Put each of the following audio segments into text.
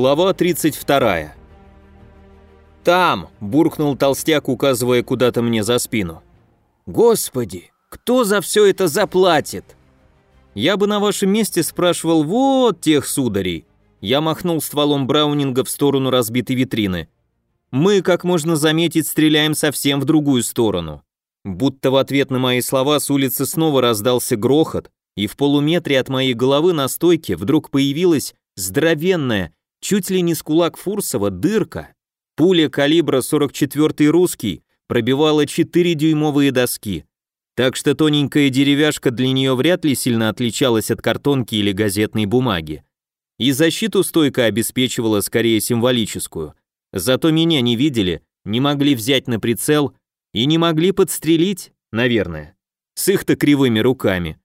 Глава 32. «Там!» – буркнул толстяк, указывая куда-то мне за спину. «Господи, кто за все это заплатит?» «Я бы на вашем месте спрашивал вот тех сударей». Я махнул стволом Браунинга в сторону разбитой витрины. «Мы, как можно заметить, стреляем совсем в другую сторону». Будто в ответ на мои слова с улицы снова раздался грохот, и в полуметре от моей головы на стойке вдруг появилась здоровенная, Чуть ли не с кулак Фурсова дырка. Пуля калибра 44-й русский пробивала 4-дюймовые доски. Так что тоненькая деревяшка для нее вряд ли сильно отличалась от картонки или газетной бумаги. И защиту стойка обеспечивала скорее символическую. Зато меня не видели, не могли взять на прицел и не могли подстрелить, наверное, с их-то кривыми руками.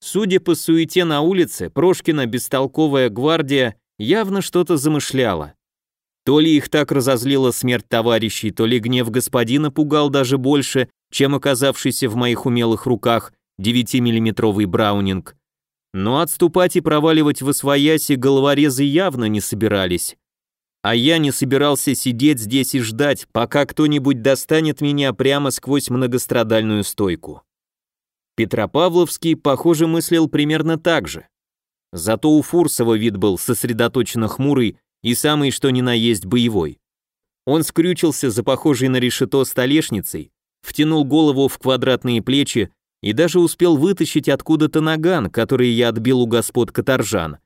Судя по суете на улице, Прошкина бестолковая гвардия явно что-то замышляла. То ли их так разозлила смерть товарищей, то ли гнев господина пугал даже больше, чем оказавшийся в моих умелых руках 9-миллиметровый браунинг. Но отступать и проваливать в освояси головорезы явно не собирались. А я не собирался сидеть здесь и ждать, пока кто-нибудь достанет меня прямо сквозь многострадальную стойку. Петропавловский, похоже, мыслил примерно так же. Зато у Фурсова вид был сосредоточенно хмурый и самый что ни на есть боевой. Он скрючился за похожей на решето столешницей, втянул голову в квадратные плечи и даже успел вытащить откуда-то наган, который я отбил у господ каторжан.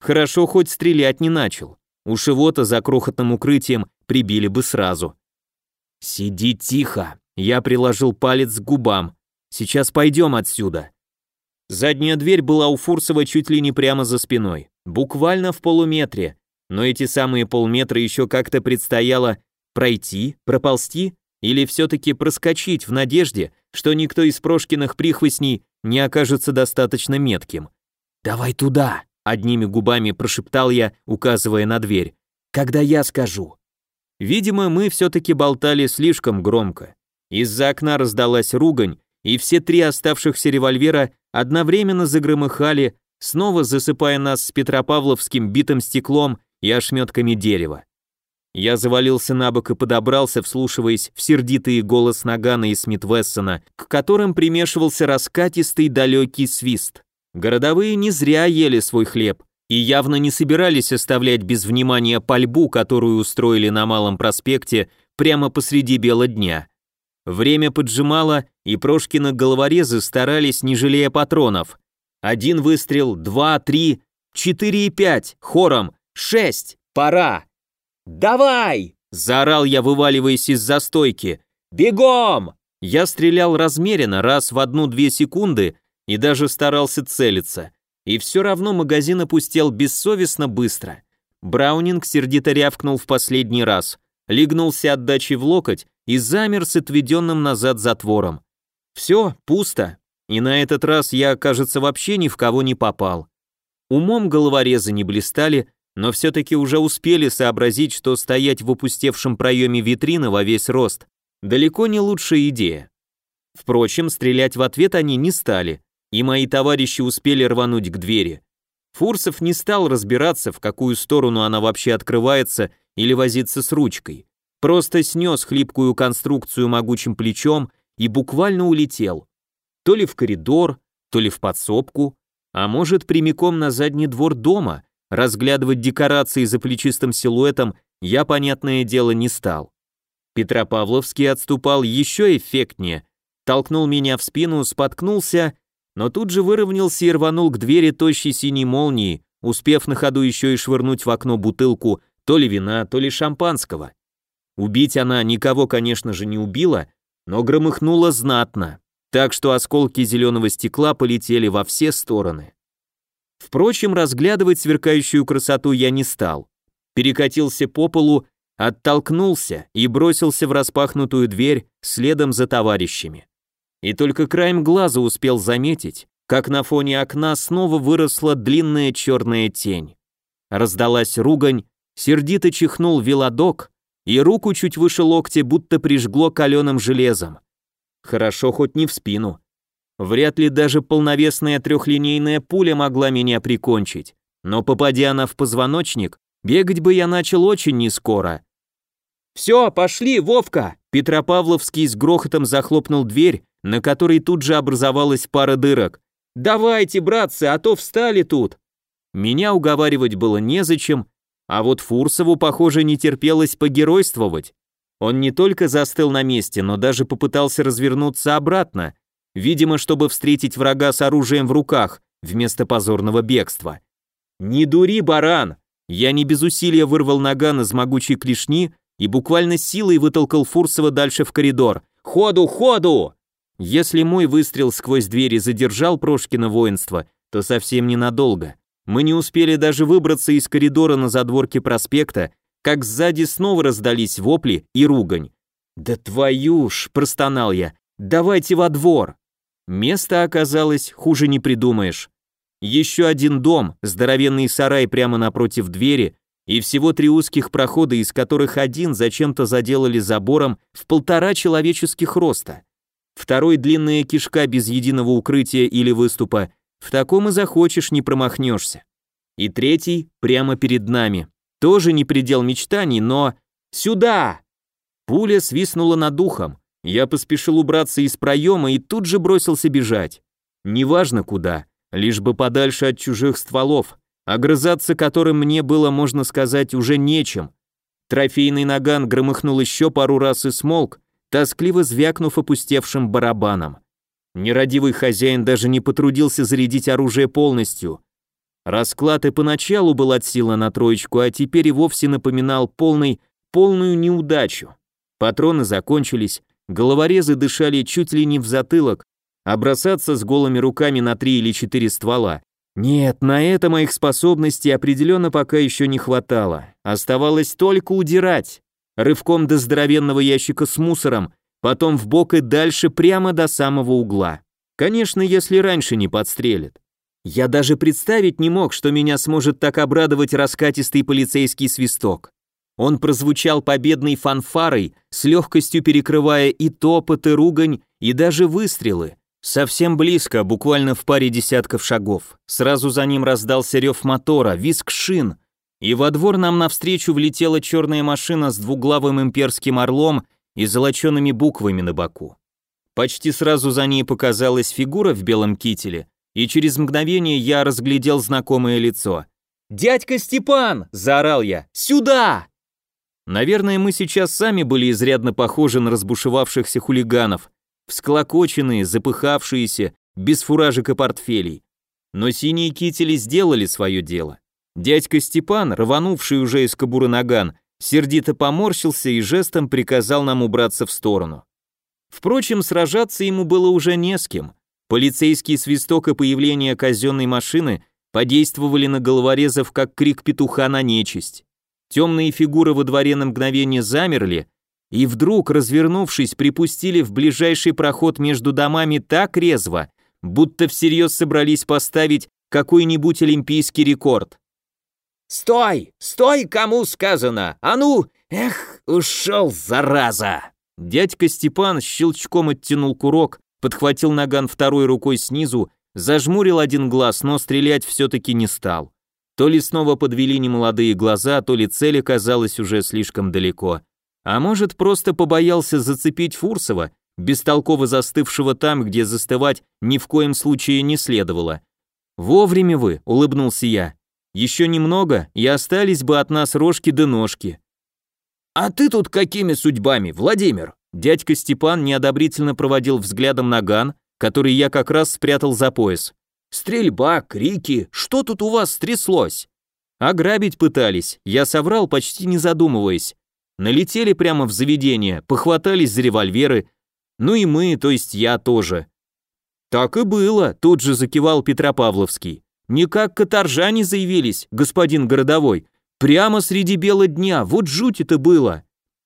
Хорошо хоть стрелять не начал. Уж его-то за крохотным укрытием прибили бы сразу. «Сиди тихо», я приложил палец к губам. «Сейчас пойдем отсюда». Задняя дверь была у Фурсова чуть ли не прямо за спиной, буквально в полуметре, но эти самые полметра еще как-то предстояло пройти, проползти или все-таки проскочить в надежде, что никто из Прошкиных прихвостней не окажется достаточно метким. «Давай туда!» — одними губами прошептал я, указывая на дверь. «Когда я скажу». Видимо, мы все-таки болтали слишком громко. Из-за окна раздалась ругань, и все три оставшихся револьвера одновременно загромыхали, снова засыпая нас с Петропавловским битым стеклом и ошметками дерева. Я завалился на бок и подобрался, вслушиваясь в сердитый голос Нагана и Смит-Вессона, к которым примешивался раскатистый далекий свист. Городовые не зря ели свой хлеб и явно не собирались оставлять без внимания пальбу, которую устроили на Малом проспекте прямо посреди бела дня. Время поджимало, и Прошкина головорезы старались, не жалея патронов. Один выстрел, два, три, четыре и пять, хором, шесть, пора. «Давай!» – заорал я, вываливаясь из застойки. «Бегом!» Я стрелял размеренно, раз в одну-две секунды, и даже старался целиться. И все равно магазин опустел бессовестно быстро. Браунинг сердито рявкнул в последний раз, легнулся отдачей в локоть и замер с отведенным назад затвором. Все, пусто, и на этот раз я, кажется, вообще ни в кого не попал. Умом головорезы не блистали, но все-таки уже успели сообразить, что стоять в опустевшем проеме витрины во весь рост далеко не лучшая идея. Впрочем, стрелять в ответ они не стали, и мои товарищи успели рвануть к двери. Фурсов не стал разбираться, в какую сторону она вообще открывается или возиться с ручкой просто снес хлипкую конструкцию могучим плечом и буквально улетел. То ли в коридор, то ли в подсобку, а может прямиком на задний двор дома, разглядывать декорации за плечистым силуэтом я, понятное дело, не стал. Петропавловский отступал еще эффектнее, толкнул меня в спину, споткнулся, но тут же выровнялся и рванул к двери тощей синей молнии, успев на ходу еще и швырнуть в окно бутылку то ли вина, то ли шампанского. Убить она никого, конечно же, не убила, но громыхнула знатно, так что осколки зеленого стекла полетели во все стороны. Впрочем, разглядывать сверкающую красоту я не стал. Перекатился по полу, оттолкнулся и бросился в распахнутую дверь следом за товарищами. И только краем глаза успел заметить, как на фоне окна снова выросла длинная черная тень. Раздалась ругань, сердито чихнул велодок, и руку чуть выше локтя будто прижгло каленым железом. Хорошо хоть не в спину. Вряд ли даже полновесная трехлинейная пуля могла меня прикончить, но попадя она в позвоночник, Бегать бы я начал очень нескоро. «Все, пошли, Вовка!» Петропавловский с грохотом захлопнул дверь, на которой тут же образовалась пара дырок. «Давайте, братцы, а то встали тут!» Меня уговаривать было незачем, а вот Фурсову, похоже, не терпелось погеройствовать. Он не только застыл на месте, но даже попытался развернуться обратно, видимо, чтобы встретить врага с оружием в руках, вместо позорного бегства. «Не дури, баран!» Я не без усилия вырвал наган из могучей клешни и буквально силой вытолкал Фурсова дальше в коридор. «Ходу, ходу!» Если мой выстрел сквозь двери задержал Прошкина воинство, то совсем ненадолго. Мы не успели даже выбраться из коридора на задворке проспекта, как сзади снова раздались вопли и ругань. «Да твою ж!» – простонал я. «Давайте во двор!» Место оказалось, хуже не придумаешь. Еще один дом, здоровенный сарай прямо напротив двери, и всего три узких прохода, из которых один зачем-то заделали забором в полтора человеческих роста. Второй длинная кишка без единого укрытия или выступа, в таком и захочешь, не промахнешься. И третий прямо перед нами. Тоже не предел мечтаний, но... Сюда! Пуля свистнула над духом. Я поспешил убраться из проема и тут же бросился бежать. Неважно куда, лишь бы подальше от чужих стволов, огрызаться которым мне было, можно сказать, уже нечем. Трофейный наган громыхнул еще пару раз и смолк, тоскливо звякнув опустевшим барабаном. Нерадивый хозяин даже не потрудился зарядить оружие полностью. Расклад и поначалу был от силы на троечку, а теперь и вовсе напоминал полный, полную неудачу. Патроны закончились, головорезы дышали чуть ли не в затылок, а бросаться с голыми руками на три или четыре ствола. Нет, на это моих способностей определенно пока еще не хватало. Оставалось только удирать. Рывком до здоровенного ящика с мусором, потом в бок и дальше прямо до самого угла. Конечно, если раньше не подстрелят. Я даже представить не мог, что меня сможет так обрадовать раскатистый полицейский свисток. Он прозвучал победной фанфарой, с легкостью перекрывая и топот, и ругань, и даже выстрелы. Совсем близко, буквально в паре десятков шагов. Сразу за ним раздался рев мотора, визг шин, и во двор нам навстречу влетела черная машина с двуглавым имперским орлом и золочеными буквами на боку. Почти сразу за ней показалась фигура в белом кителе, и через мгновение я разглядел знакомое лицо. «Дядька Степан!» – заорал я. «Сюда!» Наверное, мы сейчас сами были изрядно похожи на разбушевавшихся хулиганов, всклокоченные, запыхавшиеся, без фуражек и портфелей. Но синие кители сделали свое дело. Дядька Степан, рванувший уже из кобуры наган, сердито поморщился и жестом приказал нам убраться в сторону. Впрочем, сражаться ему было уже не с кем. Полицейский свисток и появление казенной машины подействовали на головорезов, как крик петуха на нечисть. Темные фигуры во дворе на мгновение замерли, и вдруг, развернувшись, припустили в ближайший проход между домами так резво, будто всерьез собрались поставить какой-нибудь олимпийский рекорд. «Стой! Стой, кому сказано! А ну! Эх, ушел, зараза!» Дядька Степан щелчком оттянул курок, подхватил наган второй рукой снизу, зажмурил один глаз, но стрелять все-таки не стал. То ли снова подвели немолодые глаза, то ли цель оказалась уже слишком далеко. А может, просто побоялся зацепить Фурсова, бестолково застывшего там, где застывать ни в коем случае не следовало. «Вовремя вы», — улыбнулся я. Еще немного, и остались бы от нас рожки да ножки. А ты тут какими судьбами, Владимир? Дядька Степан неодобрительно проводил взглядом наган, который я как раз спрятал за пояс. Стрельба, крики, что тут у вас стряслось? Ограбить пытались, я соврал, почти не задумываясь. Налетели прямо в заведение, похватались за револьверы, ну и мы, то есть я тоже. Так и было, тут же закивал Петропавловский. Не как каторжане заявились, господин городовой. Прямо среди бела дня, вот жуть это было.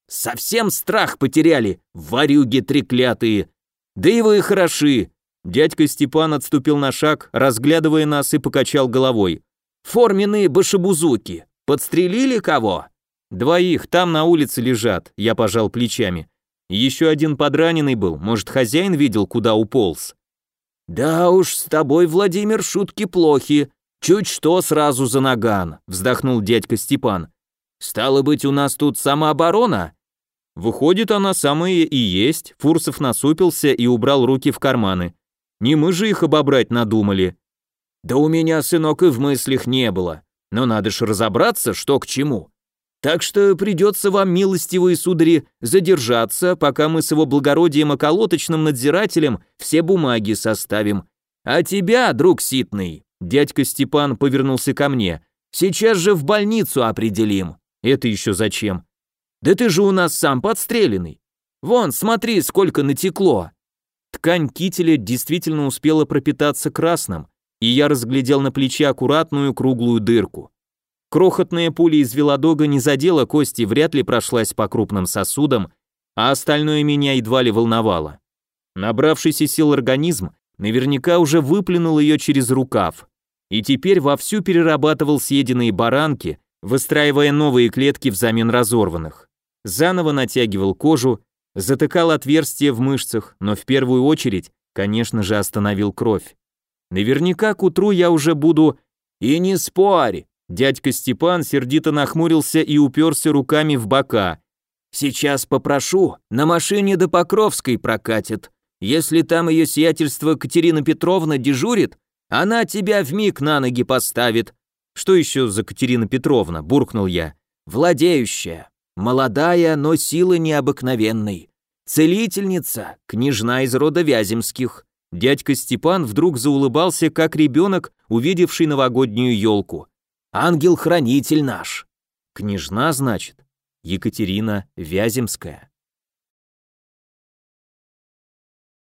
Совсем страх потеряли, варюги треклятые. Да и вы хороши. Дядька Степан отступил на шаг, разглядывая нас и покачал головой. Форменные башебузуки. Подстрелили кого? Двоих, там на улице лежат, я пожал плечами. Еще один подраненный был, может, хозяин видел, куда уполз. «Да уж, с тобой, Владимир, шутки плохи. Чуть что сразу за наган, вздохнул дядька Степан. Стало быть, у нас тут самооборона? Выходит, она самая и есть. Фурсов насупился и убрал руки в карманы. Не мы же их обобрать надумали. Да у меня, сынок, и в мыслях не было. Но надо ж разобраться, что к чему. Так что придется вам, милостивые судари, задержаться, пока мы с его благородием околоточным надзирателем все бумаги составим. А тебя, друг Ситный, Дядька Степан повернулся ко мне. «Сейчас же в больницу определим». «Это еще зачем?» «Да ты же у нас сам подстреленный. Вон, смотри, сколько натекло». Ткань кителя действительно успела пропитаться красным, и я разглядел на плече аккуратную круглую дырку. Крохотная пуля из велодога не задела кости, вряд ли прошлась по крупным сосудам, а остальное меня едва ли волновало. Набравшийся сил организм наверняка уже выплюнул ее через рукав и теперь вовсю перерабатывал съеденные баранки, выстраивая новые клетки взамен разорванных. Заново натягивал кожу, затыкал отверстия в мышцах, но в первую очередь, конечно же, остановил кровь. Наверняка к утру я уже буду... И не спорь! Дядька Степан сердито нахмурился и уперся руками в бока. «Сейчас попрошу, на машине до Покровской прокатит. Если там ее сиятельство Катерина Петровна дежурит, она тебя в миг на ноги поставит. Что еще за Катерина Петровна? буркнул я. Владеющая, молодая, но силы необыкновенной. Целительница, княжна из рода Вяземских. Дядька Степан вдруг заулыбался, как ребенок, увидевший новогоднюю елку. Ангел-хранитель наш. Княжна, значит, Екатерина Вяземская.